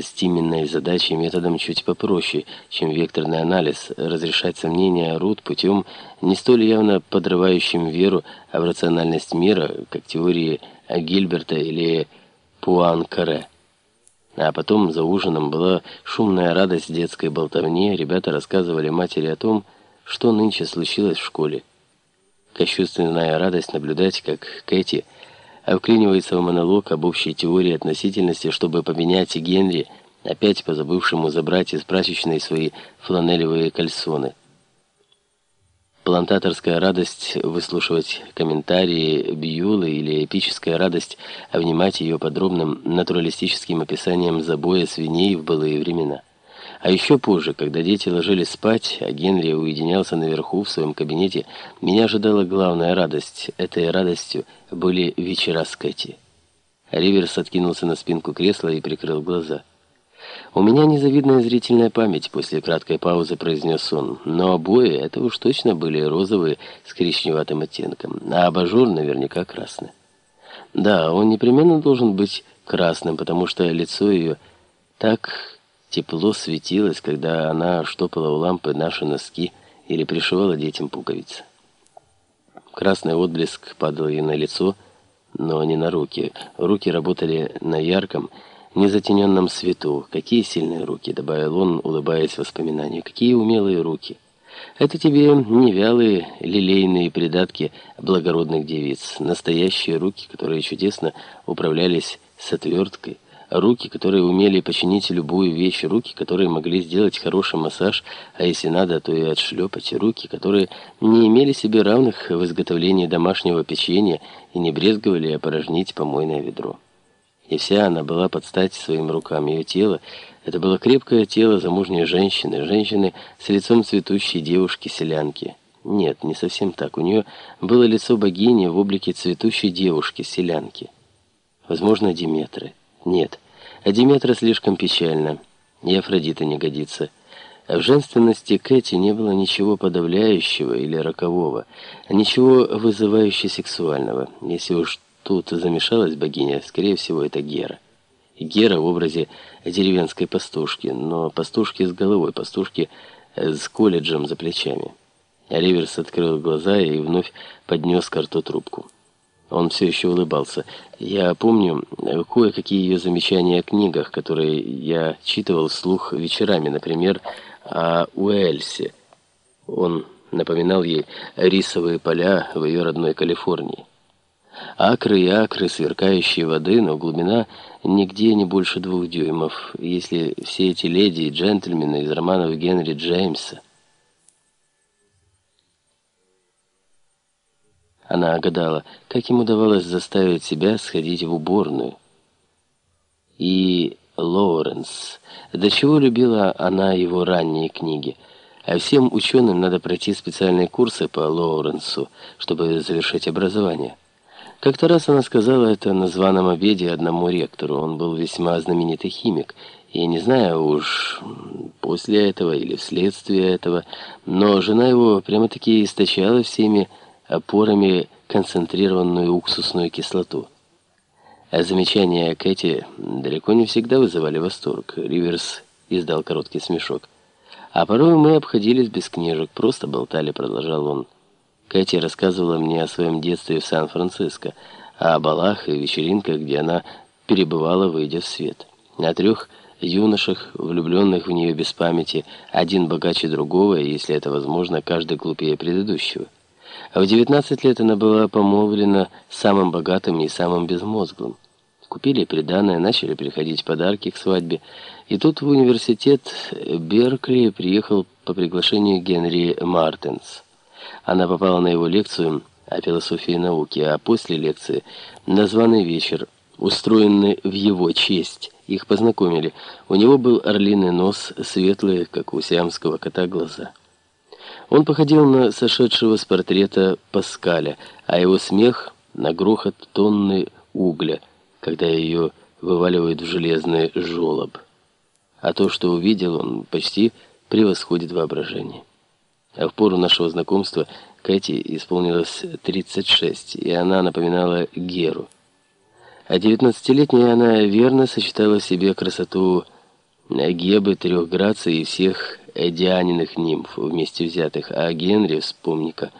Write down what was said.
с тименной задачей методом чуть попроще, чем векторный анализ, разрешать сомнения Рут путем не столь явно подрывающим веру в рациональность мира, как теории Гильберта или Пуанкаре. А потом за ужином была шумная радость детской болтовни, ребята рассказывали матери о том, что нынче случилось в школе. Кощунственная радость наблюдать, как Кэти вклинивается в монолог об общей теории относительности, чтобы поменять Генри, опять позабывшему забрать из прачечной свои фланелевые кальсоны. Плантаторская радость выслушивать комментарии Бьюлы или эпическая радость внимать ее подробным натуралистическим описанием забоя свиней в былые времена. А еще позже, когда дети ложились спать, а Генри уединялся наверху в своем кабинете, меня ожидала главная радость. Этой радостью были вечера с Кэти. Риверс откинулся на спинку кресла и прикрыл глаза. «У меня незавидная зрительная память», — после краткой паузы произнес он. «Но обои — это уж точно были розовые с коричневатым оттенком, а абажур наверняка красный». «Да, он непременно должен быть красным, потому что лицо ее так Тепло светилось, когда она штопала у лампы наши носки или пришивала детям пуговицы. Красный отблеск падал ей на лицо, но не на руки. Руки работали на ярком, незатененном свету. Какие сильные руки, добавил он, улыбаясь воспоминанию. Какие умелые руки. Это тебе не вялые лилейные придатки благородных девиц. Настоящие руки, которые чудесно управлялись с отверткой, Руки, которые умели починить любую вещь, руки, которые могли сделать хороший массаж, а если надо, то и отшлепать. Руки, которые не имели себе равных в изготовлении домашнего печенья и не брезговали опорожнить помойное ведро. И вся она была под стать своим рукам. Ее тело — это было крепкое тело замужней женщины, женщины с лицом цветущей девушки-селянки. Нет, не совсем так. У нее было лицо богини в облике цветущей девушки-селянки. Возможно, Диметры. Нет. А Диметра слишком печальна, и Афродита не годится. А в женственности Кэти не было ничего подавляющего или рокового, ничего вызывающе сексуального. Если уж тут замешалась богиня, скорее всего, это Гера. Гера в образе деревенской пастушки, но пастушки с головой, пастушки с колледжем за плечами. Риверс открыл глаза и вновь поднес к рту трубку. Он все еще улыбался. Я помню кое-какие ее замечания о книгах, которые я читывал вслух вечерами, например, о Уэльсе. Он напоминал ей рисовые поля в ее родной Калифорнии. Акры и акры сверкающей воды, но глубина нигде не больше двух дюймов, если все эти леди и джентльмены из романов Генри Джеймса Она гадала, как ему удавалось заставить себя сходить в уборную. И Лоуренс. До чего любила она его ранние книги. А всем ученым надо пройти специальные курсы по Лоуренсу, чтобы завершить образование. Как-то раз она сказала это на званом обеде одному ректору. Он был весьма знаменитый химик. Я не знаю уж, после этого или вследствие этого, но жена его прямо-таки источала всеми опорами концентрированную уксусную кислоту. А замечания Кэти далеко не всегда вызывали восторг. Риверс издал короткий смешок. А порой мы обходились без книжек, просто болтали, продолжал он. Кэти рассказывала мне о своем детстве в Сан-Франциско, о балах и вечеринках, где она перебывала, выйдя в свет. О трех юношах, влюбленных в нее без памяти, один богаче другого, и, если это возможно, каждый глупее предыдущего. А в 19 лет она была помолвлена самым богатым и самым безмозглым. Купили приданое, начали приходить подарки к свадьбе. И тут в университет Беркли приехал по приглашению Генри Мартинс. Она попала на его лекцию о философии науки, а после лекции на званый вечер, устроенный в его честь, их познакомили. У него был орлиный нос, светлые, как у сиамского кота, глаза. Он походил на сошедшего с портрета Паскаля, а его смех — на грохот тонны угля, когда ее вываливают в железный желоб. А то, что увидел он, почти превосходит воображение. А в пору нашего знакомства Кэти исполнилось 36, и она напоминала Геру. А девятнадцатилетняя она верно сочетала в себе красоту Гебы, трех Граций и всех Дианиных нимф вместе взятых, а Генри, вспомни-ка,